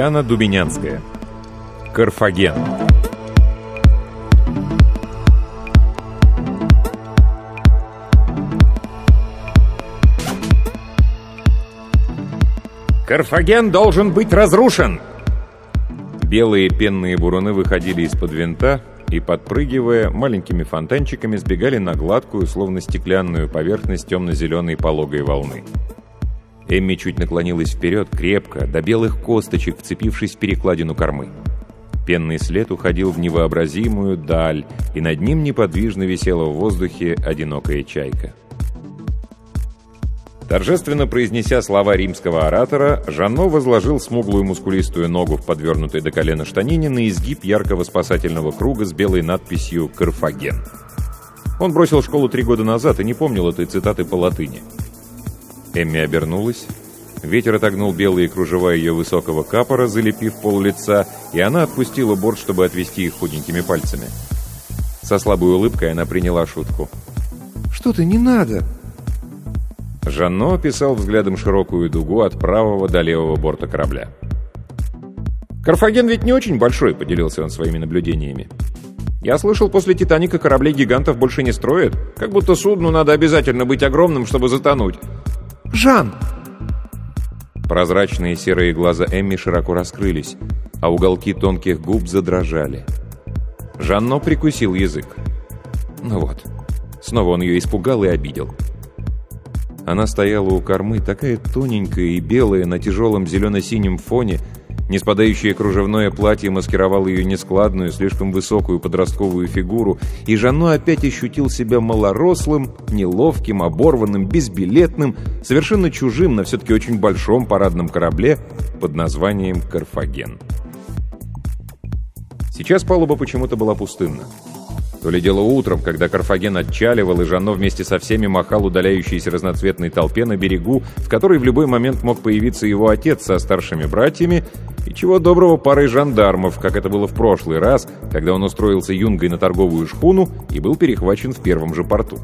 Яна Дубинянская. Карфаген. Карфаген должен быть разрушен! Белые пенные буруны выходили из-под винта и, подпрыгивая, маленькими фонтанчиками сбегали на гладкую, словно стеклянную поверхность темно-зеленой пологой волны. Эмми чуть наклонилась вперед, крепко, до белых косточек, вцепившись в перекладину кормы. Пенный след уходил в невообразимую даль, и над ним неподвижно висела в воздухе одинокая чайка. Торжественно произнеся слова римского оратора, Жанно возложил смуглую мускулистую ногу в подвернутой до колена штанине на изгиб яркого спасательного круга с белой надписью «Карфаген». Он бросил школу три года назад и не помнил этой цитаты по латыни. Эмми обернулась. Ветер отогнул белые кружева ее высокого капора, залепив пол лица, и она отпустила борт, чтобы отвести их худенькими пальцами. Со слабой улыбкой она приняла шутку. «Что ты, не надо!» Жанно описал взглядом широкую дугу от правого до левого борта корабля. «Карфаген ведь не очень большой», — поделился он своими наблюдениями. «Я слышал, после «Титаника» кораблей гигантов больше не строят. Как будто судну надо обязательно быть огромным, чтобы затонуть. «Жан!» Прозрачные серые глаза Эмми широко раскрылись, а уголки тонких губ задрожали. Жанно прикусил язык. Ну вот, снова он ее испугал и обидел. Она стояла у кормы, такая тоненькая и белая на тяжелом зелено-синем фоне, Неспадающее кружевное платье маскировало ее нескладную, слишком высокую подростковую фигуру, и Жанно опять ощутил себя малорослым, неловким, оборванным, безбилетным, совершенно чужим на все-таки очень большом парадном корабле под названием «Карфаген». Сейчас палуба почему-то была пустынна. То ли дело утром, когда Карфаген отчаливал, и Жанно вместе со всеми махал удаляющейся разноцветной толпе на берегу, в которой в любой момент мог появиться его отец со старшими братьями, и чего доброго парой жандармов, как это было в прошлый раз, когда он устроился юнгой на торговую шхуну и был перехвачен в первом же порту.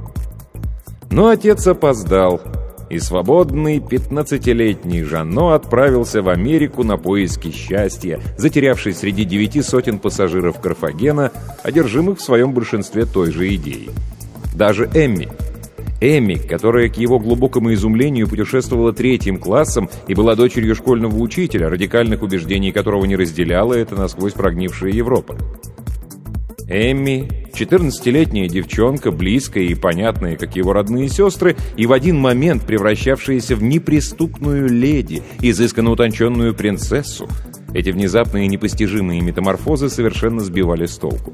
Но отец опоздал — и свободный 15-летний Жанно отправился в Америку на поиски счастья, затерявшись среди девяти сотен пассажиров Карфагена, одержимых в своем большинстве той же идеей. Даже Эмми. Эмми, которая, к его глубокому изумлению, путешествовала третьим классом и была дочерью школьного учителя, радикальных убеждений которого не разделяла эта насквозь прогнившая Европа. Эмми, 14-летняя девчонка, близкая и понятная, как его родные сестры, и в один момент превращавшаяся в неприступную леди, изысканно утонченную принцессу. Эти внезапные непостижимые метаморфозы совершенно сбивали с толку.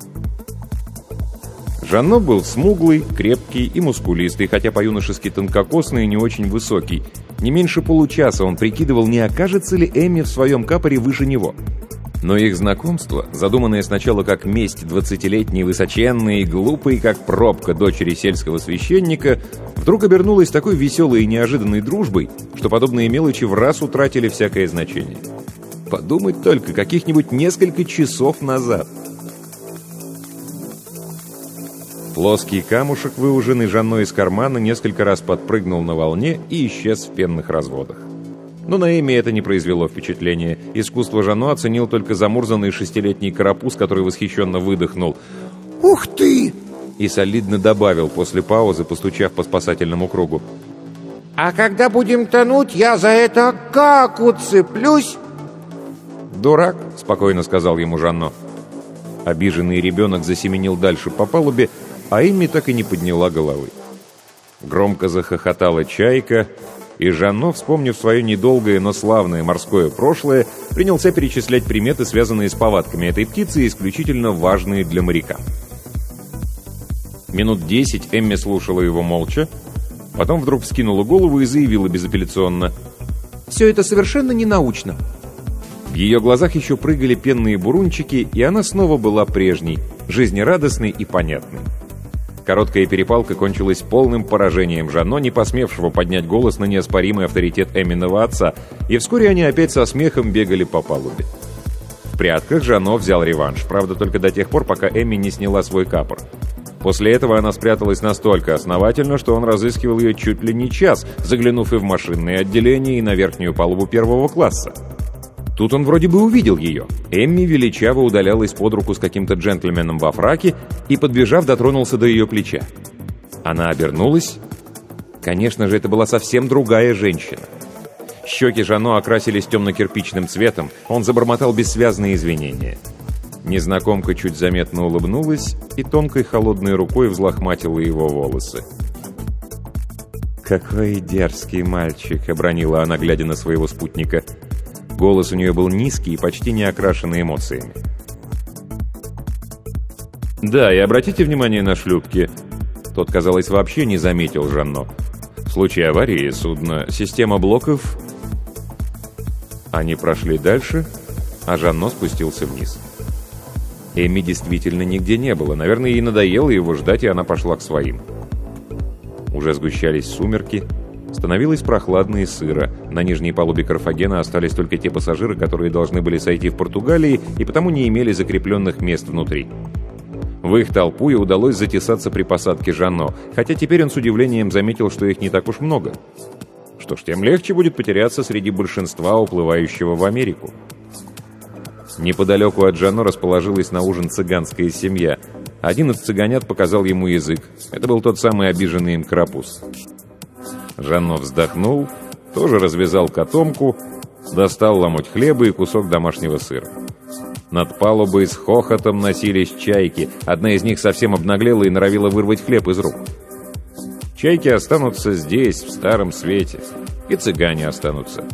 Жанно был смуглый, крепкий и мускулистый, хотя по-юношески тонкокосный и не очень высокий. Не меньше получаса он прикидывал, не окажется ли Эмми в своем капоре выше него – но их знакомство, задуманное сначала как месть двадцатилетней высоченной и глупой, как пробка дочери сельского священника, вдруг обернулось такой веселой и неожиданной дружбой, что подобные мелочи в раз утратили всякое значение. Подумать только, каких-нибудь несколько часов назад. Плоский камушек, выуженный Жанной из кармана, несколько раз подпрыгнул на волне и исчез в пенных разводах. Но на Эми это не произвело впечатления. Искусство Жано оценил только замурзанный шестилетний карапуз, который восхищенно выдохнул. «Ух ты!» и солидно добавил после паузы, постучав по спасательному кругу. «А когда будем тонуть, я за это как уцеплюсь?» «Дурак», — спокойно сказал ему Жанно. Обиженный ребенок засеменил дальше по палубе, а Эмми так и не подняла головы. Громко захохотала чайка, и Жанно, вспомнив свое недолгое, но славное морское прошлое, принялся перечислять приметы, связанные с повадками этой птицы, исключительно важные для моряка. Минут десять Эмми слушала его молча, потом вдруг вскинула голову и заявила безапелляционно. «Все это совершенно ненаучно». В ее глазах еще прыгали пенные бурунчики, и она снова была прежней, жизнерадостной и понятной. Короткая перепалка кончилась полным поражением Жанно, не посмевшего поднять голос на неоспоримый авторитет Эминого отца, и вскоре они опять со смехом бегали по палубе. В прятках Жанно взял реванш, правда, только до тех пор, пока Эми не сняла свой капор. После этого она спряталась настолько основательно, что он разыскивал ее чуть ли не час, заглянув и в машинное отделение, и на верхнюю палубу первого класса. Тут он вроде бы увидел ее. Эмми величаво удалялась под руку с каким-то джентльменом во фраке и, подбежав, дотронулся до ее плеча. Она обернулась. Конечно же, это была совсем другая женщина. Щеки Жано окрасились темно-кирпичным цветом, он забормотал бессвязные извинения. Незнакомка чуть заметно улыбнулась и тонкой холодной рукой взлохматила его волосы. «Какой дерзкий мальчик!» — обронила она, глядя на своего спутника — Голос у нее был низкий и почти не окрашенный эмоциями. «Да, и обратите внимание на шлюпки». Тот, казалось, вообще не заметил Жанно. В случае аварии судна система блоков... Они прошли дальше, а Жанно спустился вниз. Эми действительно нигде не было. Наверное, ей надоело его ждать, и она пошла к своим. Уже сгущались сумерки, Становилось прохладно и сыро. На нижней палубе Карфагена остались только те пассажиры, которые должны были сойти в Португалии и потому не имели закрепленных мест внутри. В их толпу и удалось затесаться при посадке Жанно, хотя теперь он с удивлением заметил, что их не так уж много. Что ж, тем легче будет потеряться среди большинства уплывающего в Америку. Неподалеку от Жанно расположилась на ужин цыганская семья. Один из цыганят показал ему язык. Это был тот самый обиженный им крапус. Жанно вздохнул, тоже развязал котомку, достал ломоть хлеба и кусок домашнего сыра. Над палубой с хохотом носились чайки. Одна из них совсем обнаглела и норовила вырвать хлеб из рук. Чайки останутся здесь, в Старом Свете. И цыгане останутся.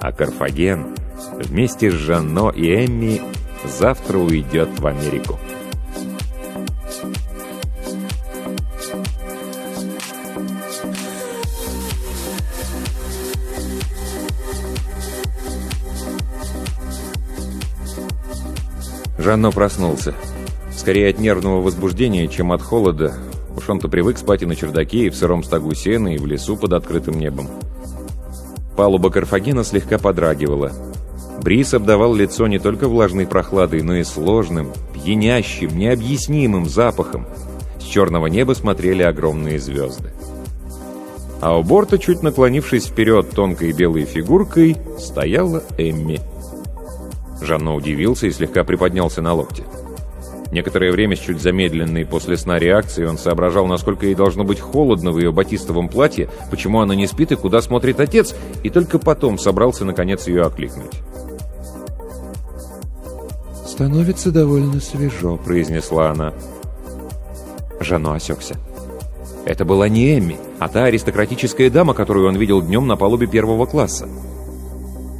А Карфаген вместе с Жанно и Эмми завтра уйдет в Америку. Жанно проснулся. Скорее от нервного возбуждения, чем от холода. Уж он-то привык спать и на чердаке, и в сыром стогу сена, и в лесу под открытым небом. Палуба Карфагена слегка подрагивала. Бриз обдавал лицо не только влажной прохладой, но и сложным, пьянящим, необъяснимым запахом. С черного неба смотрели огромные звезды. А у борта, чуть наклонившись вперед тонкой белой фигуркой, стояла Эмми. Жанно удивился и слегка приподнялся на локте. Некоторое время с чуть замедленной после сна реакцией он соображал, насколько ей должно быть холодно в ее батистовом платье, почему она не спит и куда смотрит отец, и только потом собрался, наконец, ее окликнуть. «Становится довольно свежо», — произнесла она. Жанно осекся. Это была не Эмми, а та аристократическая дама, которую он видел днем на палубе первого класса.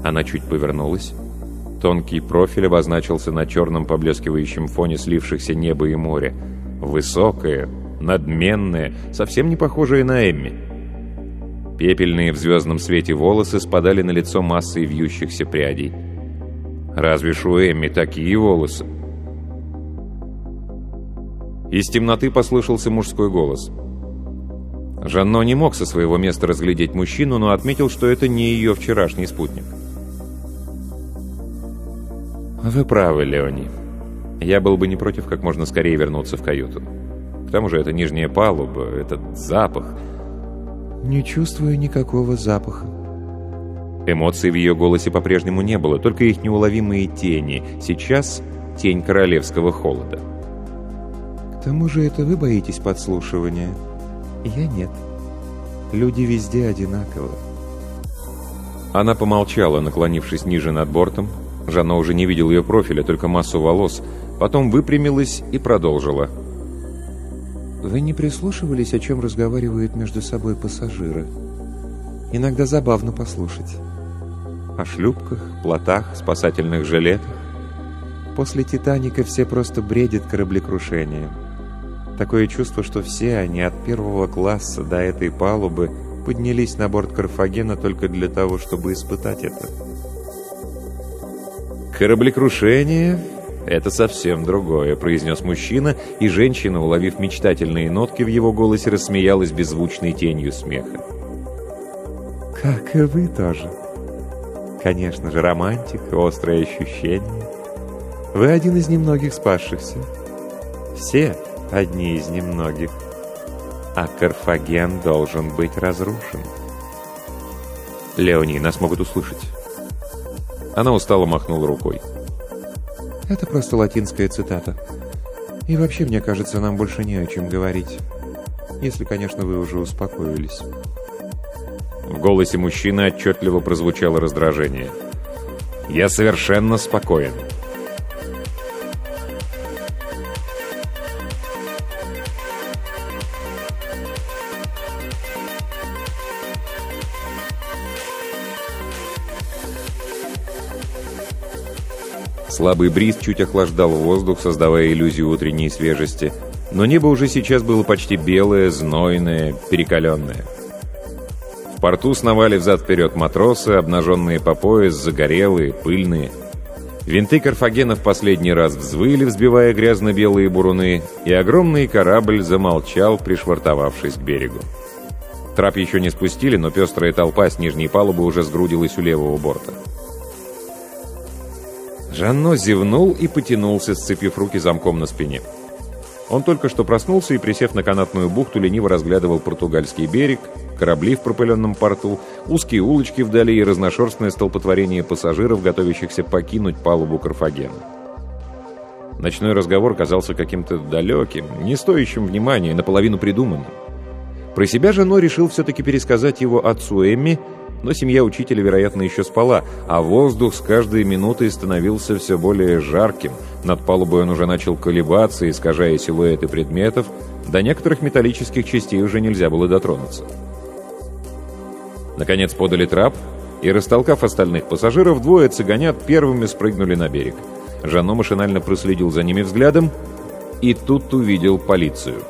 Она чуть повернулась, Тонкий профиль обозначился на черном поблескивающем фоне слившихся неба и моря. Высокая, надменная, совсем не похожая на Эмми. Пепельные в звездном свете волосы спадали на лицо массой вьющихся прядей. Разве ж у Эмми такие волосы? Из темноты послышался мужской голос. Жанно не мог со своего места разглядеть мужчину, но отметил, что это не ее вчерашний спутник. «Вы правы, Леони. Я был бы не против как можно скорее вернуться в каюту. К тому же это нижняя палуба, этот запах...» «Не чувствую никакого запаха». Эмоций в ее голосе по-прежнему не было, только их неуловимые тени. Сейчас тень королевского холода. «К тому же это вы боитесь подслушивания. Я нет. Люди везде одинаковы. Она помолчала, наклонившись ниже над бортом. Жанна уже не видел ее профиля, только массу волос. Потом выпрямилась и продолжила. «Вы не прислушивались, о чем разговаривают между собой пассажиры? Иногда забавно послушать. О шлюпках, плотах, спасательных жилетах. После «Титаника» все просто бредят кораблекрушением. Такое чувство, что все они от первого класса до этой палубы поднялись на борт Карфагена только для того, чтобы испытать это. «Кораблекрушение — это совсем другое», — произнес мужчина, и женщина, уловив мечтательные нотки в его голосе, рассмеялась беззвучной тенью смеха. «Как и вы тоже. Конечно же, романтик, острое ощущение. Вы один из немногих спасшихся. Все одни из немногих. А Карфаген должен быть разрушен». «Леони, нас могут услышать». Она устало махнула рукой. «Это просто латинская цитата. И вообще, мне кажется, нам больше не о чем говорить. Если, конечно, вы уже успокоились». В голосе мужчины отчетливо прозвучало раздражение. «Я совершенно спокоен». Слабый бриз чуть охлаждал воздух, создавая иллюзию утренней свежести, но небо уже сейчас было почти белое, знойное, перекаленное. В порту сновали взад-вперед матросы, обнаженные по пояс, загорелые, пыльные. Винты Карфагена в последний раз взвыли, взбивая грязно-белые буруны, и огромный корабль замолчал, пришвартовавшись к берегу. Трап еще не спустили, но пестрая толпа с нижней палубы уже сгрудилась у левого борта. Жанно зевнул и потянулся, сцепив руки замком на спине. Он только что проснулся и, присев на канатную бухту, лениво разглядывал португальский берег, корабли в пропыленном порту, узкие улочки вдали и разношерстное столпотворение пассажиров, готовящихся покинуть палубу Карфагена. Ночной разговор казался каким-то далеким, не стоящим внимания, наполовину придуманным. Про себя Жано решил все-таки пересказать его отцу Эмми, но семья учителя, вероятно, еще спала, а воздух с каждой минутой становился все более жарким. Над палубой он уже начал колебаться, искажая силуэты предметов. До некоторых металлических частей уже нельзя было дотронуться. Наконец подали трап, и, растолкав остальных пассажиров, двое цыганят первыми спрыгнули на берег. Жано машинально проследил за ними взглядом и тут увидел полицию.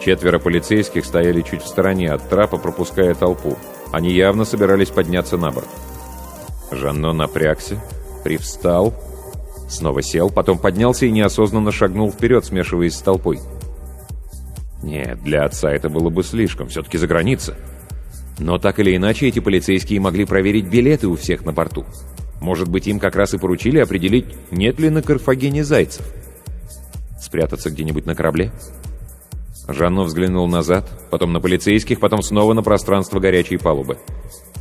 Четверо полицейских стояли чуть в стороне от трапа, пропуская толпу. Они явно собирались подняться на борт. Жанно напрягся, привстал, снова сел, потом поднялся и неосознанно шагнул вперед, смешиваясь с толпой. Нет, для отца это было бы слишком, все-таки за граница. Но так или иначе, эти полицейские могли проверить билеты у всех на борту. Может быть, им как раз и поручили определить, нет ли на Карфагене зайцев. Спрятаться где-нибудь на корабле? Жанно взглянул назад, потом на полицейских, потом снова на пространство горячей палубы.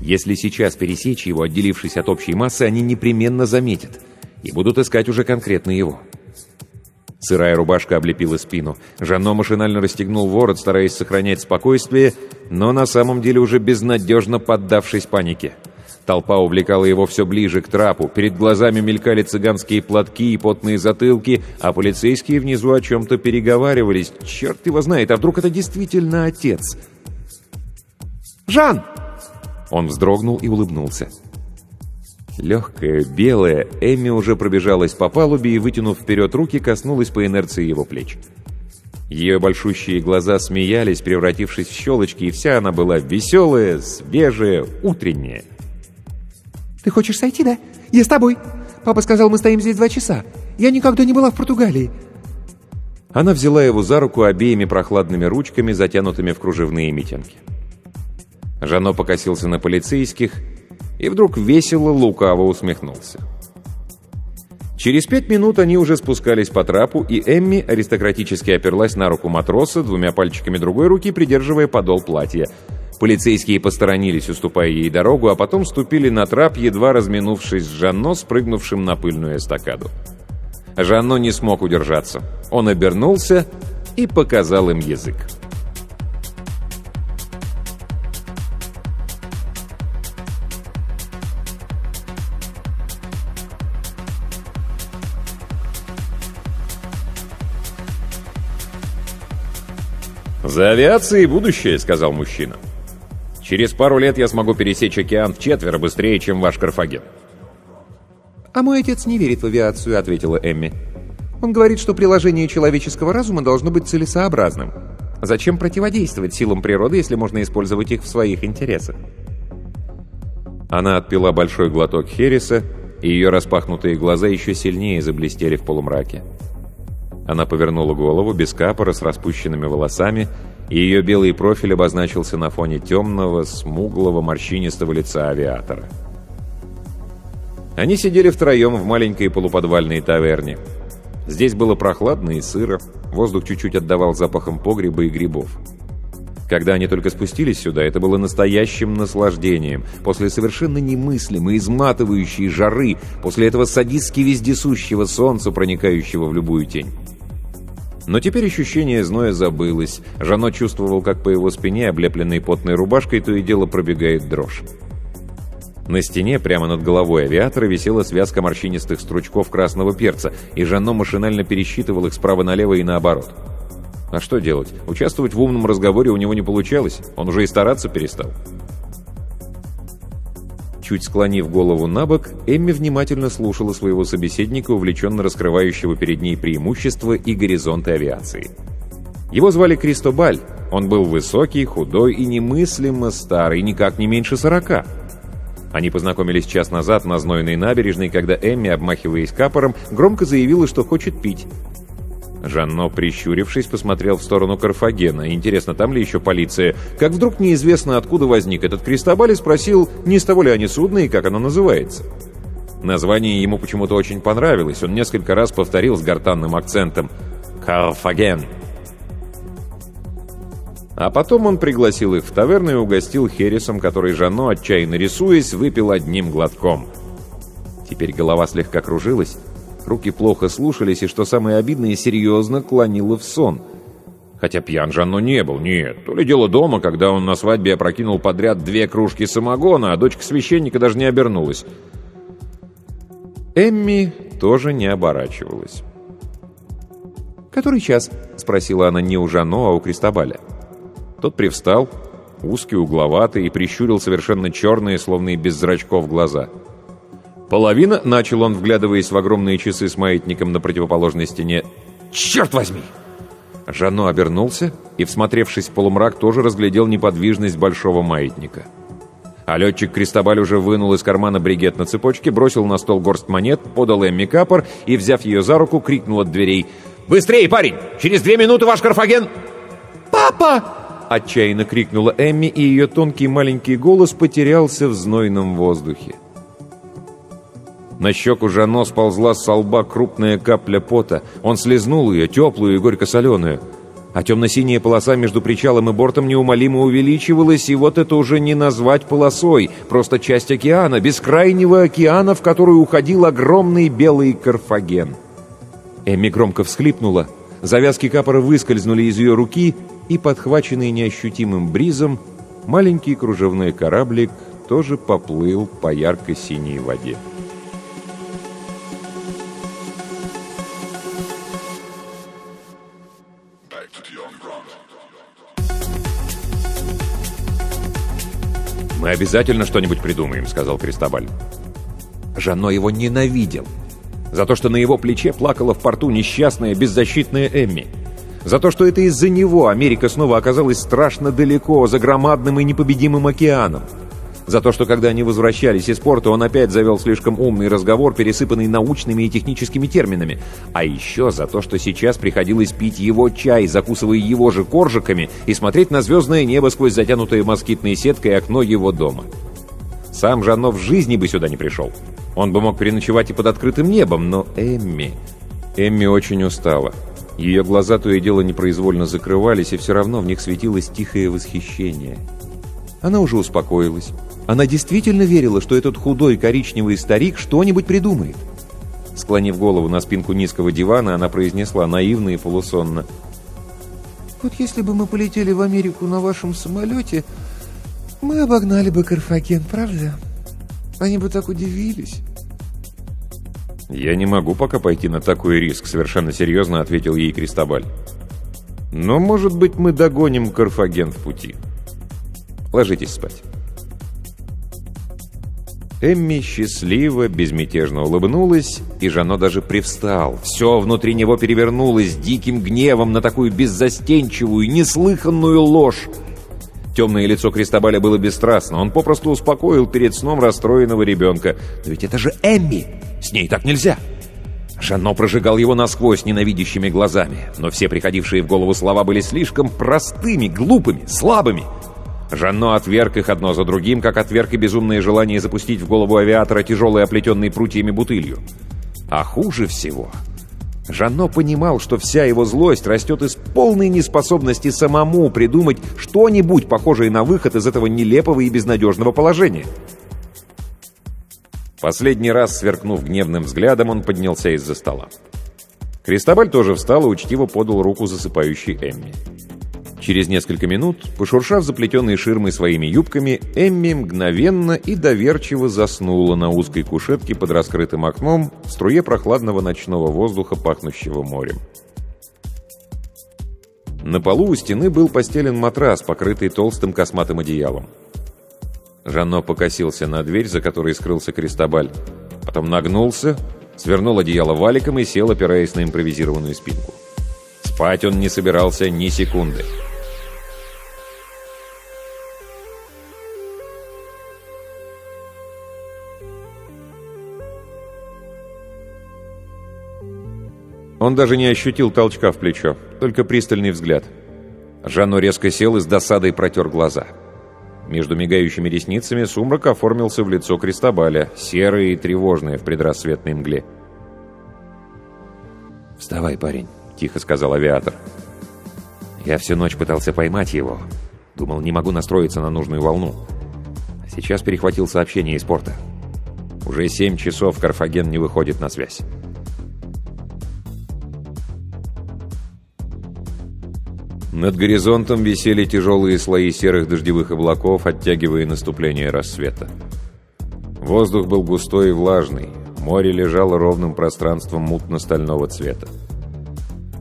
Если сейчас пересечь его, отделившись от общей массы, они непременно заметят и будут искать уже конкретно его. Сырая рубашка облепила спину. Жанно машинально расстегнул ворот, стараясь сохранять спокойствие, но на самом деле уже безнадежно поддавшись панике. Толпа увлекала его все ближе к трапу, перед глазами мелькали цыганские платки и потные затылки, а полицейские внизу о чем-то переговаривались. Черт его знает, а вдруг это действительно отец? «Жан!» Он вздрогнул и улыбнулся. Легкая, белая, Эми уже пробежалась по палубе и, вытянув вперед руки, коснулась по инерции его плеч. Ее большущие глаза смеялись, превратившись в щелочки, и вся она была веселая, свежая, утренняя. Ты хочешь сойти, да? Я с тобой. Папа сказал, мы стоим здесь два часа. Я никогда не была в Португалии. Она взяла его за руку обеими прохладными ручками, затянутыми в кружевные митинги. Жано покосился на полицейских и вдруг весело, лукаво усмехнулся. Через пять минут они уже спускались по трапу, и Эмми аристократически оперлась на руку матроса, двумя пальчиками другой руки придерживая подол платья – Полицейские посторонились, уступая ей дорогу, а потом ступили на трап, едва разминувшись с Жанно, спрыгнувшим на пыльную эстакаду. Жанно не смог удержаться. Он обернулся и показал им язык. «За авиацией будущее», — сказал мужчина. «Через пару лет я смогу пересечь океан в четверо быстрее, чем ваш Карфаген». «А мой отец не верит в авиацию», — ответила Эмми. «Он говорит, что приложение человеческого разума должно быть целесообразным. Зачем противодействовать силам природы, если можно использовать их в своих интересах?» Она отпила большой глоток Хереса, и ее распахнутые глаза еще сильнее заблестели в полумраке. Она повернула голову без капора с распущенными волосами, ее белый профиль обозначился на фоне темного, смуглого, морщинистого лица авиатора. Они сидели втроем в маленькой полуподвальной таверне. Здесь было прохладно и сыро, воздух чуть-чуть отдавал запахом погреба и грибов. Когда они только спустились сюда, это было настоящим наслаждением. После совершенно немыслимой, изматывающей жары, после этого садистски вездесущего солнца, проникающего в любую тень. Но теперь ощущение зноя забылось. Жано чувствовал, как по его спине, облепленной потной рубашкой, то и дело пробегает дрожь. На стене, прямо над головой авиатора, висела связка морщинистых стручков красного перца, и Жано машинально пересчитывал их справа налево и наоборот. А что делать? Участвовать в умном разговоре у него не получалось, он уже и стараться перестал. Чуть склонив голову на бок, Эмми внимательно слушала своего собеседника, увлеченно раскрывающего перед ней преимущества и горизонты авиации. Его звали Кристобаль. Он был высокий, худой и немыслимо старый, никак не меньше сорока. Они познакомились час назад на знойной набережной, когда Эмми, обмахиваясь капором, громко заявила, что хочет пить. Жанно, прищурившись, посмотрел в сторону Карфагена. Интересно, там ли еще полиция? Как вдруг неизвестно, откуда возник этот Кристобаль и спросил, не с того ли они судно и как оно называется. Название ему почему-то очень понравилось. Он несколько раз повторил с гортанным акцентом «Карфаген». А потом он пригласил их в таверну и угостил Хересом, который Жанно, отчаянно рисуясь, выпил одним глотком. Теперь голова слегка кружилась. Руки плохо слушались, и, что самое обидное, серьезно клонило в сон. Хотя пьян Жанно не был, нет. То ли дело дома, когда он на свадьбе опрокинул подряд две кружки самогона, а дочка священника даже не обернулась. Эмми тоже не оборачивалась. «Который час?» — спросила она не у Жано, а у Кристобаля. Тот привстал, узкий, угловатый, и прищурил совершенно черные, словно и без зрачков, глаза — Половина, начал он, вглядываясь в огромные часы с маятником на противоположной стене. «Черт возьми!» Жано обернулся и, всмотревшись в полумрак, тоже разглядел неподвижность большого маятника. А летчик Кристобаль уже вынул из кармана бригет на цепочке, бросил на стол горсть монет, подал Эмми капор и, взяв ее за руку, крикнул от дверей. «Быстрее, парень! Через две минуты ваш Карфаген!» «Папа!» — отчаянно крикнула Эмми, и ее тонкий маленький голос потерялся в знойном воздухе. На щеку Жано сползла с лба крупная капля пота. Он слезнул ее, теплую и горько-соленую. А темно-синяя полоса между причалом и бортом неумолимо увеличивалась, и вот это уже не назвать полосой, просто часть океана, бескрайнего океана, в который уходил огромный белый Карфаген. Эми громко всхлипнула. Завязки капора выскользнули из ее руки, и, подхваченный неощутимым бризом, маленький кружевной кораблик тоже поплыл по ярко-синей воде. «Мы обязательно что-нибудь придумаем», — сказал Кристобаль. Жано его ненавидел. За то, что на его плече плакала в порту несчастная, беззащитная Эмми. За то, что это из-за него Америка снова оказалась страшно далеко, за громадным и непобедимым океаном. За то, что когда они возвращались из порта, он опять завел слишком умный разговор, пересыпанный научными и техническими терминами. А еще за то, что сейчас приходилось пить его чай, закусывая его же коржиками, и смотреть на звездное небо сквозь затянутое москитной сеткой окно его дома. Сам Жанно в жизни бы сюда не пришел. Он бы мог переночевать и под открытым небом, но Эмми... Эмми очень устала. Ее глаза то и дело непроизвольно закрывались, и все равно в них светилось тихое восхищение. Она уже успокоилась. Она действительно верила, что этот худой коричневый старик что-нибудь придумает. Склонив голову на спинку низкого дивана, она произнесла наивно и полусонно. «Вот если бы мы полетели в Америку на вашем самолете, мы обогнали бы Карфаген, правда? Они бы так удивились». «Я не могу пока пойти на такой риск», — совершенно серьезно ответил ей Кристобаль. «Но, может быть, мы догоним Карфаген в пути. Ложитесь спать». Эмми счастливо, безмятежно улыбнулась, и Жано даже привстал. Все внутри него перевернулось диким гневом на такую беззастенчивую, неслыханную ложь. Темное лицо Кристобаля было бесстрастно. Он попросту успокоил перед сном расстроенного ребенка. «Но ведь это же Эмми! С ней так нельзя!» Жано прожигал его насквозь ненавидящими глазами, но все приходившие в голову слова были слишком простыми, глупыми, слабыми — Жанно отверг их одно за другим, как отверг и безумное желание запустить в голову авиатора тяжелый оплетенный прутьями бутылью. А хуже всего... Жанно понимал, что вся его злость растет из полной неспособности самому придумать что-нибудь похожее на выход из этого нелепого и безнадежного положения. Последний раз, сверкнув гневным взглядом, он поднялся из-за стола. Кристобаль тоже встал и учтиво подал руку засыпающей Эмми. Через несколько минут, пошуршав заплетенной ширмой своими юбками, Эмми мгновенно и доверчиво заснула на узкой кушетке под раскрытым окном в струе прохладного ночного воздуха, пахнущего морем. На полу у стены был постелен матрас, покрытый толстым косматым одеялом. Жанно покосился на дверь, за которой скрылся Кристобаль. Потом нагнулся, свернул одеяло валиком и сел, опираясь на импровизированную спинку. Спать он не собирался ни секунды. Он даже не ощутил толчка в плечо, только пристальный взгляд. Жанно резко сел и с досадой протер глаза. Между мигающими ресницами сумрак оформился в лицо Кристобаля, серое и тревожное в предрассветной мгле. «Вставай, парень», — тихо сказал авиатор. «Я всю ночь пытался поймать его. Думал, не могу настроиться на нужную волну. А сейчас перехватил сообщение из порта. Уже семь часов Карфаген не выходит на связь. Над горизонтом висели тяжелые слои серых дождевых облаков, оттягивая наступление рассвета. Воздух был густой и влажный, море лежало ровным пространством мутно-стального цвета.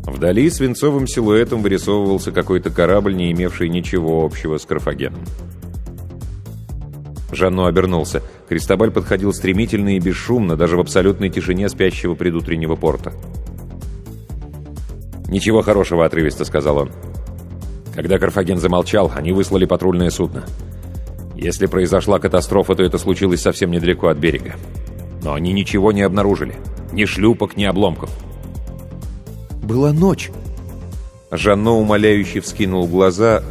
Вдали свинцовым силуэтом вырисовывался какой-то корабль, не имевший ничего общего с Карфагеном. Жанно обернулся. Кристобаль подходил стремительно и бесшумно, даже в абсолютной тишине спящего предутреннего порта. «Ничего хорошего», — отрывисто сказал он. Когда Карфаген замолчал, они выслали патрульное судно. Если произошла катастрофа, то это случилось совсем недалеко от берега. Но они ничего не обнаружили. Ни шлюпок, ни обломков. «Была ночь!» Жанно умоляюще вскинул глаза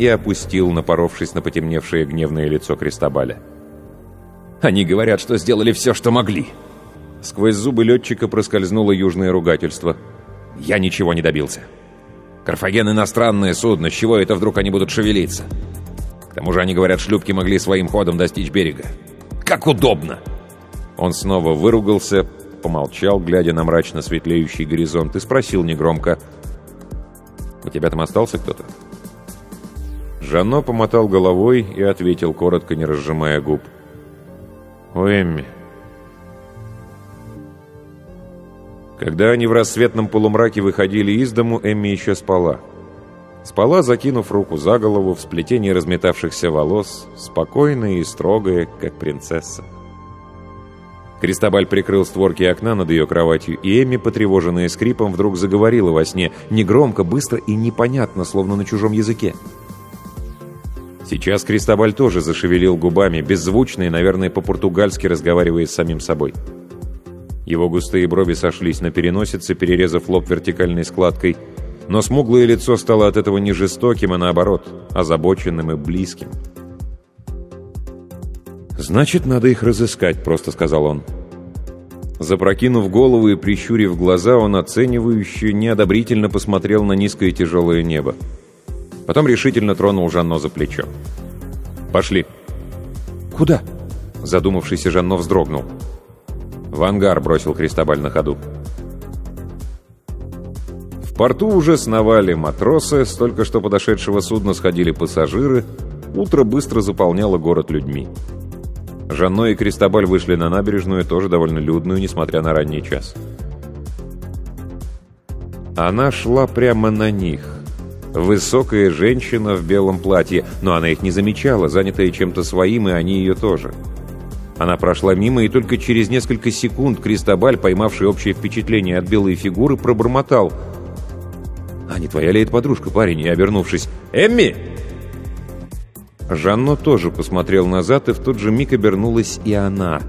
и опустил, напоровшись на потемневшее гневное лицо Кристобаля. «Они говорят, что сделали все, что могли!» Сквозь зубы летчика проскользнуло южное ругательство. «Я ничего не добился!» Карфаген — иностранное судно, с чего это вдруг они будут шевелиться? К тому же они говорят, шлюпки могли своим ходом достичь берега. Как удобно!» Он снова выругался, помолчал, глядя на мрачно светлеющий горизонт, и спросил негромко, «У тебя там остался кто-то?» Жано помотал головой и ответил, коротко не разжимая губ, «У Эмми». Когда они в рассветном полумраке выходили из дому, Эмми еще спала. Спала, закинув руку за голову в сплетении разметавшихся волос, спокойная и строгая, как принцесса. Кристобаль прикрыл створки окна над ее кроватью, и Эмми, потревоженная скрипом, вдруг заговорила во сне, негромко, быстро и непонятно, словно на чужом языке. Сейчас Кристобаль тоже зашевелил губами, беззвучно и, наверное, по-португальски разговаривая с самим собой. Его густые брови сошлись на переносице, перерезав лоб вертикальной складкой, но смуглое лицо стало от этого не жестоким, а наоборот, озабоченным и близким. «Значит, надо их разыскать», — просто сказал он. Запрокинув голову и прищурив глаза, он оценивающе, неодобрительно посмотрел на низкое тяжелое небо. Потом решительно тронул Жанно за плечо. «Пошли». «Куда?» Задумавшийся Жанно вздрогнул. «В ангар», — бросил Кристобаль на ходу. В порту уже сновали матросы, с только что подошедшего судна сходили пассажиры, утро быстро заполняло город людьми. Жанно и Кристобаль вышли на набережную, тоже довольно людную, несмотря на ранний час. Она шла прямо на них. Высокая женщина в белом платье, но она их не замечала, занятая чем-то своим, и они ее тоже. Она прошла мимо, и только через несколько секунд Кристобаль, поймавший общее впечатление от белой фигуры, пробормотал. «А не твоя ли это подружка, парень?» И, обернувшись, «Эмми!» Жанно тоже посмотрел назад, и в тот же миг обернулась и она.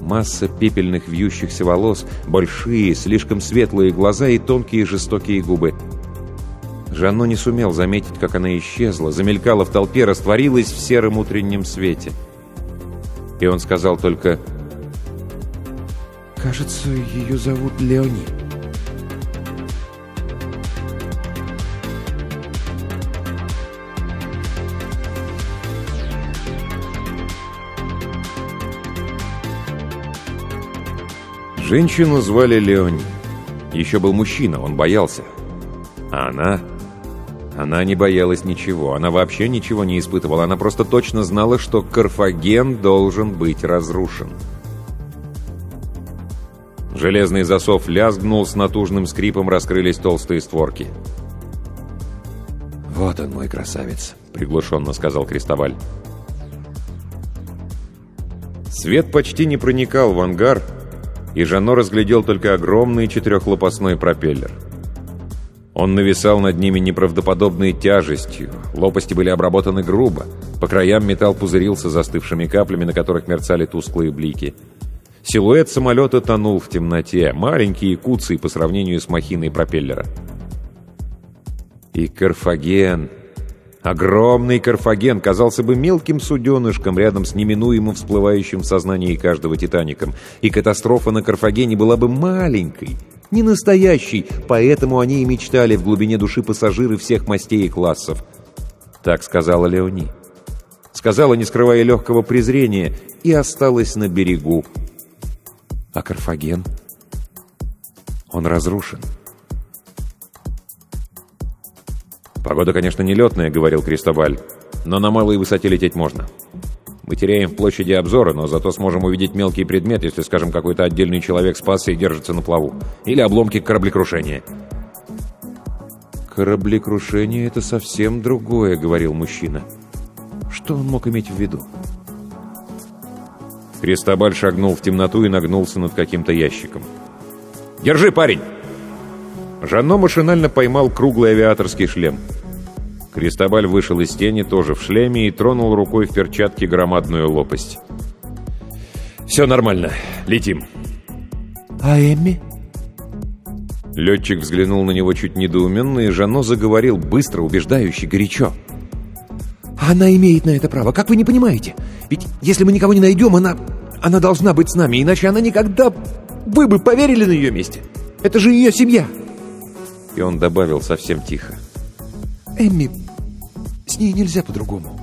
Масса пепельных вьющихся волос, большие, слишком светлые глаза и тонкие жестокие губы. Жанно не сумел заметить, как она исчезла, замелькала в толпе, растворилась в сером утреннем свете. И он сказал только «Кажется, ее зовут Леони». Женщину звали Леони. Еще был мужчина, он боялся. А она... Она не боялась ничего, она вообще ничего не испытывала, она просто точно знала, что Карфаген должен быть разрушен. Железный засов лязгнул, с натужным скрипом раскрылись толстые створки. «Вот он, мой красавец», — приглушенно сказал Крестоваль. Свет почти не проникал в ангар, — и Жано разглядел только огромный четырехлопастной пропеллер. Он нависал над ними неправдоподобной тяжестью, лопасти были обработаны грубо, по краям металл пузырился застывшими каплями, на которых мерцали тусклые блики. Силуэт самолета тонул в темноте, маленький и по сравнению с махиной пропеллера. И Карфаген, Огромный Карфаген казался бы мелким суденышком рядом с неминуемым всплывающим в сознании каждого «Титаником», и катастрофа на Карфагене была бы маленькой, не настоящей, поэтому они и мечтали в глубине души пассажиры всех мастей и классов. Так сказала Леони. Сказала, не скрывая легкого презрения, и осталась на берегу. А Карфаген? Он разрушен. «Погода, конечно, не летная», — говорил Кристобаль, «но на малой высоте лететь можно. Мы теряем в площади обзора, но зато сможем увидеть мелкий предмет, если, скажем, какой-то отдельный человек спасся и держится на плаву. Или обломки кораблекрушения». «Кораблекрушение — это совсем другое», — говорил мужчина. Что он мог иметь в виду? Кристобаль шагнул в темноту и нагнулся над каким-то ящиком. «Держи, парень!» Жанно машинально поймал круглый авиаторский шлем. Кристобаль вышел из тени, тоже в шлеме, и тронул рукой в перчатке громадную лопасть. «Все нормально. Летим». «А Эмми?» Летчик взглянул на него чуть недоуменно, и Жано заговорил быстро, убеждающе, горячо. «Она имеет на это право, как вы не понимаете? Ведь если мы никого не найдем, она... она должна быть с нами, иначе она никогда... Вы бы поверили на ее месте? Это же ее семья!» И он добавил совсем тихо. «Эмми, с ней нельзя по-другому».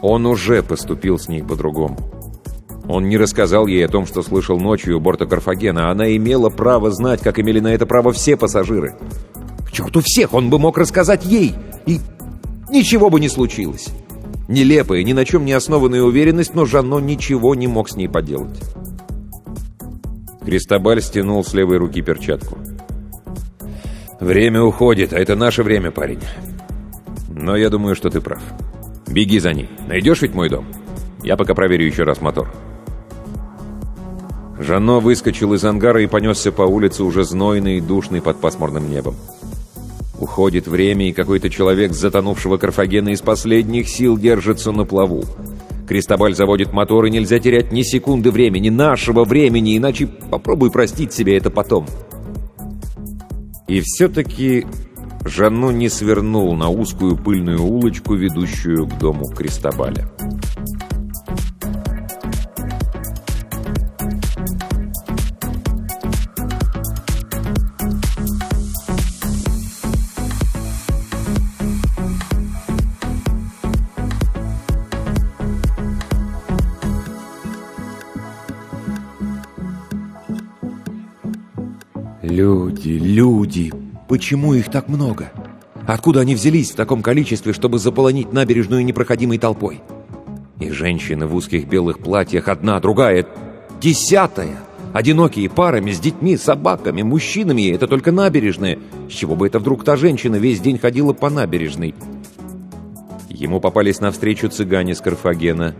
Он уже поступил с ней по-другому. Он не рассказал ей о том, что слышал ночью у борта Карфагена. Она имела право знать, как имели на это право все пассажиры. К черту всех! Он бы мог рассказать ей! И ничего бы не случилось. Нелепая, ни на чем не основанная уверенность, но Жанно ничего не мог с ней поделать. Кристобаль стянул с левой руки перчатку. «Время уходит, а это наше время, парень. Но я думаю, что ты прав. Беги за ней. Найдешь ведь мой дом? Я пока проверю еще раз мотор». Жано выскочил из ангара и понесся по улице, уже знойный и душный под пасмурным небом. Уходит время, и какой-то человек с затонувшего Карфагена из последних сил держится на плаву. Кристобаль заводит мотор, и нельзя терять ни секунды времени, нашего времени, иначе попробуй простить себе это потом. И все-таки Жанну не свернул на узкую пыльную улочку, ведущую к дому Кристобаля. Люди, люди, почему их так много? Откуда они взялись в таком количестве, чтобы заполонить набережную непроходимой толпой? И женщины в узких белых платьях, одна, другая, десятая. Одинокие парами, с детьми, собаками, мужчинами, это только набережная. С чего бы это вдруг та женщина весь день ходила по набережной? Ему попались навстречу цыгане с Карфагена.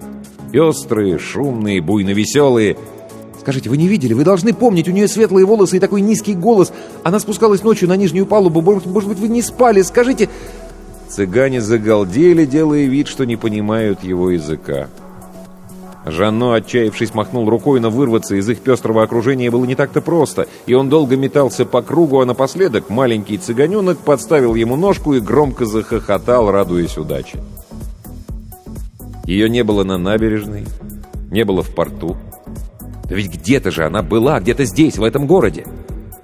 Пестрые, шумные, буйно-веселые. «Скажите, вы не видели? Вы должны помнить, у нее светлые волосы и такой низкий голос. Она спускалась ночью на нижнюю палубу. Может, быть, вы не спали? Скажите...» Цыгане загалдели, делая вид, что не понимают его языка. Жанно, отчаявшись, махнул рукой, но вырваться из их пестрого окружения было не так-то просто, и он долго метался по кругу, а напоследок маленький цыганенок подставил ему ножку и громко захохотал, радуясь удаче. Ее не было на набережной, не было в порту. Ведь где-то же она была, где-то здесь, в этом городе.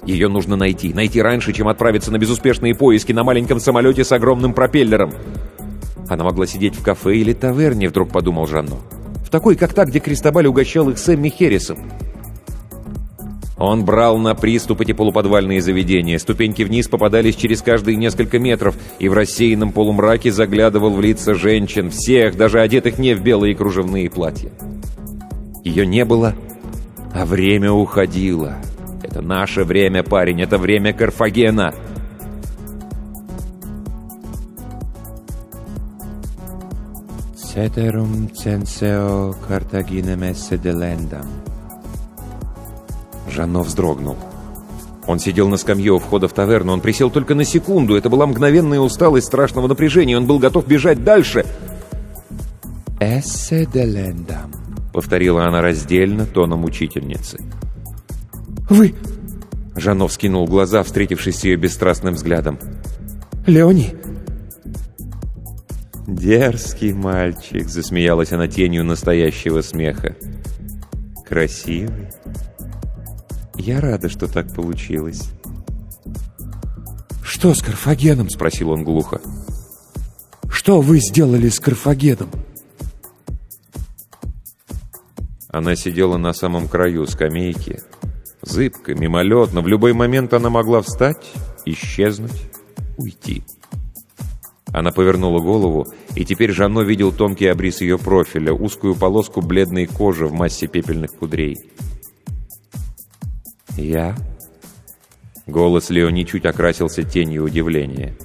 Ее нужно найти, найти раньше, чем отправиться на безуспешные поиски на маленьком самолете с огромным пропеллером. Она могла сидеть в кафе или таверне, вдруг подумал Жанно такой, как та, где Кристобаль угощал их Сэмми Херрисом. Он брал на приступ эти полуподвальные заведения. Ступеньки вниз попадались через каждые несколько метров, и в рассеянном полумраке заглядывал в лица женщин, всех, даже одетых не в белые кружевные платья. Ее не было, а время уходило. Это наше время, парень, это время Карфагена. Ceterum censeo Cartaginem esse delendam. Жанно вздрогнул. Он сидел на скамье у входа в таверну. Он присел только на секунду. Это была мгновенная усталость страшного напряжения. Он был готов бежать дальше. «Эссе делендам», — повторила она раздельно, тоном учительницы. «Вы...» — Жанно вскинул глаза, встретившись с ее бесстрастным взглядом. «Леони, «Дерзкий мальчик», — засмеялась она тенью настоящего смеха. «Красивый. Я рада, что так получилось». «Что с Карфагеном?» — спросил он глухо. «Что вы сделали с Карфагеном?» Она сидела на самом краю скамейки. Зыбко, мимолетно, в любой момент она могла встать, исчезнуть, уйти. Она повернула голову, и теперь Жанно видел тонкий обрис ее профиля, узкую полоску бледной кожи в массе пепельных кудрей. «Я?» Голос Леони чуть окрасился тенью удивления.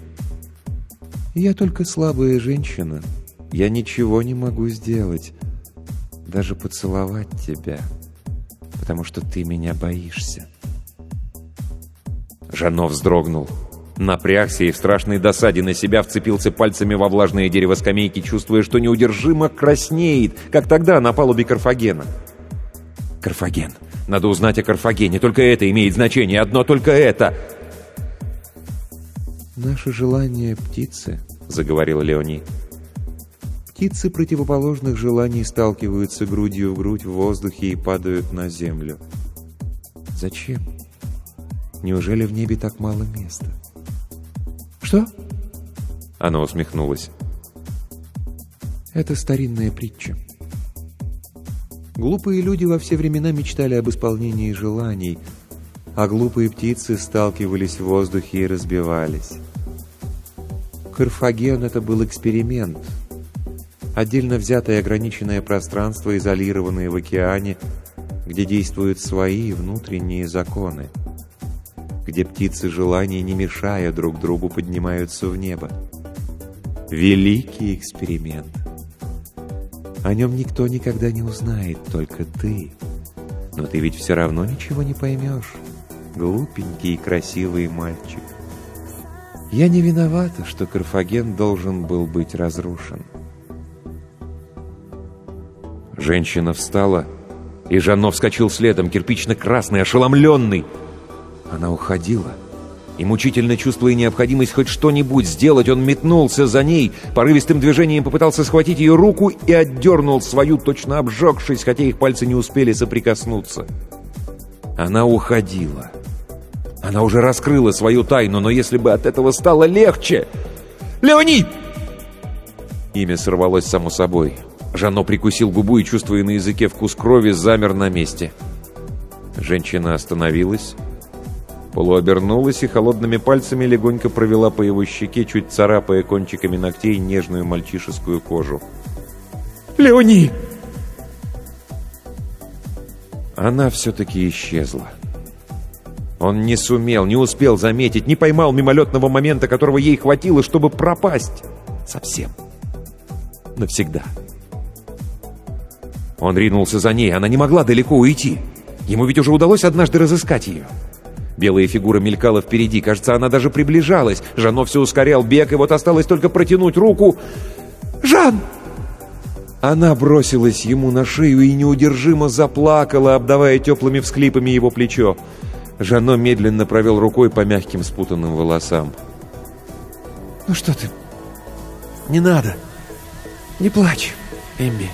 «Я только слабая женщина. Я ничего не могу сделать. Даже поцеловать тебя, потому что ты меня боишься». Жанно вздрогнул. Напрягся и в страшной досаде на себя вцепился пальцами во влажное дерево скамейки, чувствуя, что неудержимо краснеет, как тогда на палубе Карфагена. Карфаген. Надо узнать о Карфагене. Только это имеет значение. Одно только это. «Наше желание — птицы», — заговорил Леони. «Птицы противоположных желаний сталкиваются грудью в грудь в воздухе и падают на землю. Зачем? Неужели в небе так мало места?» «Что?» Она усмехнулась. «Это старинная притча. Глупые люди во все времена мечтали об исполнении желаний, а глупые птицы сталкивались в воздухе и разбивались. Карфаген — это был эксперимент. Отдельно взятое ограниченное пространство, изолированное в океане, где действуют свои внутренние законы где птицы желаний, не мешая друг другу, поднимаются в небо. Великий эксперимент. О нем никто никогда не узнает, только ты. Но ты ведь все равно ничего не поймешь. Глупенький и красивый мальчик. Я не виновата, что Карфаген должен был быть разрушен. Женщина встала, и Жанно вскочил следом, кирпично-красный, ошеломленный. Она уходила. И мучительно чувствуя необходимость хоть что-нибудь сделать, он метнулся за ней, порывистым движением попытался схватить ее руку и отдернул свою, точно обжегшись, хотя их пальцы не успели соприкоснуться. Она уходила. Она уже раскрыла свою тайну, но если бы от этого стало легче... «Леонид!» Имя сорвалось само собой. Жано прикусил губу и, чувствуя на языке вкус крови, замер на месте. Женщина остановилась Полуобернулась и холодными пальцами легонько провела по его щеке, чуть царапая кончиками ногтей нежную мальчишескую кожу. «Леони!» Она все-таки исчезла. Он не сумел, не успел заметить, не поймал мимолетного момента, которого ей хватило, чтобы пропасть. Совсем. Навсегда. Он ринулся за ней, она не могла далеко уйти. Ему ведь уже удалось однажды разыскать ее. Белая фигура мелькала впереди, кажется, она даже приближалась. Жано все ускорял бег, и вот осталось только протянуть руку. «Жан!» Она бросилась ему на шею и неудержимо заплакала, обдавая теплыми всклипами его плечо. Жано медленно провел рукой по мягким спутанным волосам. «Ну что ты? Не надо. Не плачь, Эмми».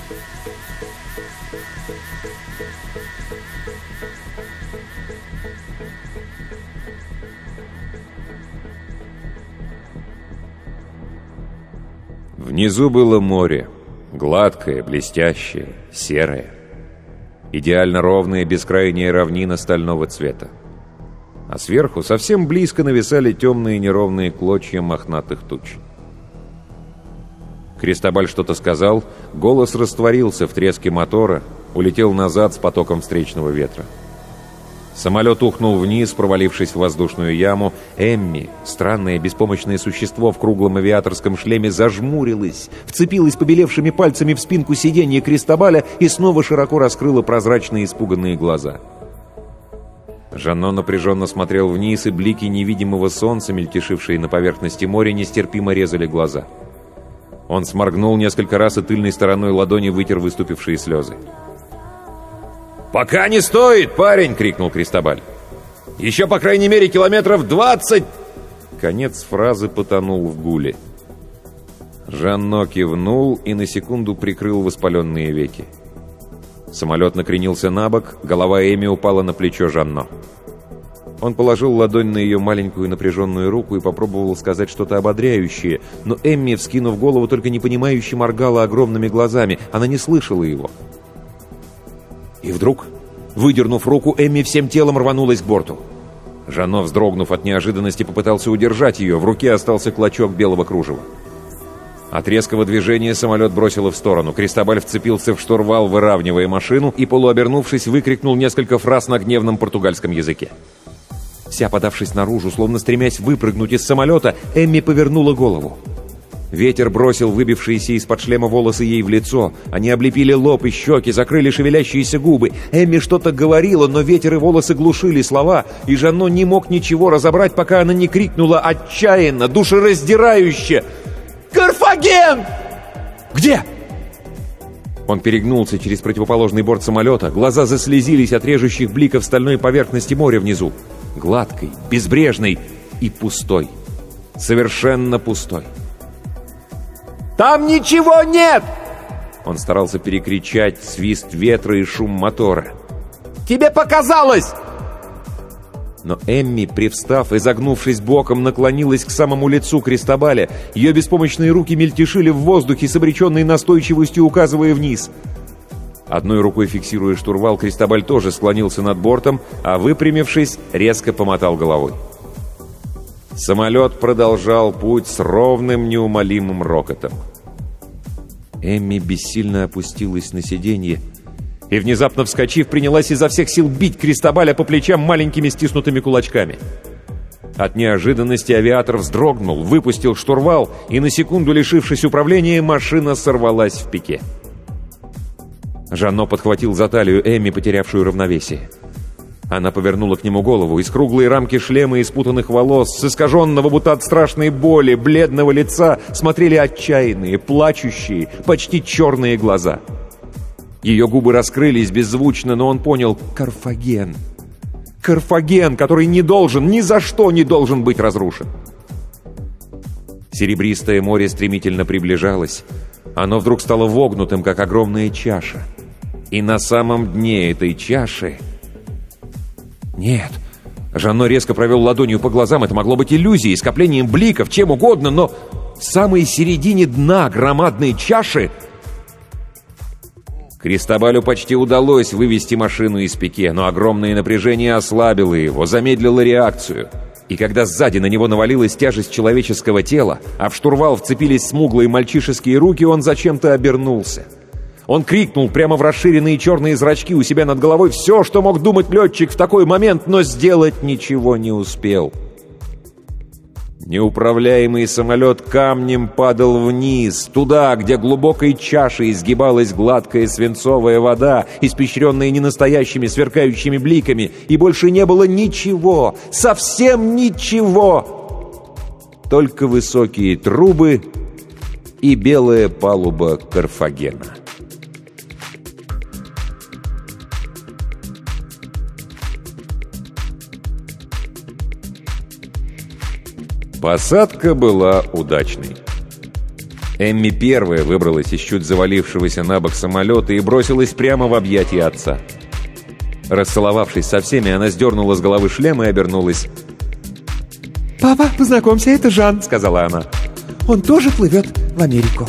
Внизу было море. Гладкое, блестящее, серое. Идеально ровная бескрайняя равнина стального цвета. А сверху совсем близко нависали темные неровные клочья мохнатых туч. Кристобаль что-то сказал, голос растворился в треске мотора, улетел назад с потоком встречного ветра. Самолет ухнул вниз, провалившись в воздушную яму. Эмми, странное беспомощное существо в круглом авиаторском шлеме, зажмурилась, вцепилась побелевшими пальцами в спинку сиденья Кристобаля и снова широко раскрыла прозрачные испуганные глаза. Жанно напряженно смотрел вниз, и блики невидимого солнца, мельтешившие на поверхности моря, нестерпимо резали глаза. Он сморгнул несколько раз и тыльной стороной ладони вытер выступившие слезы. «Пока не стоит, парень!» — крикнул Кристобаль. «Еще, по крайней мере, километров двадцать!» Конец фразы потонул в гуле. Жанно кивнул и на секунду прикрыл воспаленные веки. Самолет накренился на бок, голова Эми упала на плечо Жанно. Он положил ладонь на ее маленькую напряженную руку и попробовал сказать что-то ободряющее, но Эмми, вскинув голову, только непонимающе моргала огромными глазами. Она не слышала его. И вдруг, выдернув руку, Эмми всем телом рванулась к борту. Жано, вздрогнув от неожиданности, попытался удержать ее. В руке остался клочок белого кружева. От резкого движения самолет бросило в сторону. Кристобаль вцепился в штурвал, выравнивая машину, и, полуобернувшись, выкрикнул несколько фраз на гневном португальском языке. Вся подавшись наружу, словно стремясь выпрыгнуть из самолета, Эмми повернула голову. Ветер бросил выбившиеся из-под шлема волосы ей в лицо. Они облепили лоб и щеки, закрыли шевелящиеся губы. Эмми что-то говорила, но ветер и волосы глушили слова, и Жанно не мог ничего разобрать, пока она не крикнула отчаянно, душераздирающе «Карфаген!» «Где?» Он перегнулся через противоположный борт самолета, глаза заслезились от режущих бликов стальной поверхности моря внизу. Гладкой, безбрежной и пустой. Совершенно пустой. «Там ничего нет!» Он старался перекричать свист ветра и шум мотора. «Тебе показалось!» Но Эмми, привстав и загнувшись боком, наклонилась к самому лицу Кристобаля. Ее беспомощные руки мельтешили в воздухе с обреченной настойчивостью, указывая вниз. Одной рукой фиксируя штурвал, Кристобаль тоже склонился над бортом, а выпрямившись, резко помотал головой. Самолет продолжал путь с ровным неумолимым рокотом. Эмми бессильно опустилась на сиденье и, внезапно вскочив, принялась изо всех сил бить Кристобаля по плечам маленькими стиснутыми кулачками. От неожиданности авиатор вздрогнул, выпустил штурвал, и на секунду, лишившись управления, машина сорвалась в пике. Жанно подхватил за талию Эмми, потерявшую равновесие. Она повернула к нему голову. Из круглой рамки шлема и спутанных волос, с искаженного будто от страшной боли, бледного лица, смотрели отчаянные, плачущие, почти черные глаза. Ее губы раскрылись беззвучно, но он понял «Карфаген». Карфаген, который не должен, ни за что не должен быть разрушен. Серебристое море стремительно приближалось. Оно вдруг стало вогнутым, как огромная чаша. И на самом дне этой чаши нет. Жанно резко провел ладонью по глазам. Это могло быть иллюзией, скоплением бликов, чем угодно, но в самой середине дна громадной чаши Кристобалю почти удалось вывести машину из пике, но огромное напряжение ослабило его, замедлило реакцию. И когда сзади на него навалилась тяжесть человеческого тела, а в штурвал вцепились смуглые мальчишеские руки, он зачем-то обернулся. Он крикнул прямо в расширенные черные зрачки у себя над головой все, что мог думать летчик в такой момент, но сделать ничего не успел. — Неуправляемый самолет камнем падал вниз, туда, где глубокой чашей изгибалась гладкая свинцовая вода, испещренная ненастоящими сверкающими бликами, и больше не было ничего, совсем ничего. Только высокие трубы и белая палуба Карфагена. Посадка была удачной. Эмми первая выбралась из чуть завалившегося на бок самолета и бросилась прямо в объятия отца. Расцеловавшись со всеми, она сдернула с головы шлем и обернулась. «Папа, познакомься, это Жан», — сказала она. «Он тоже плывет в Америку».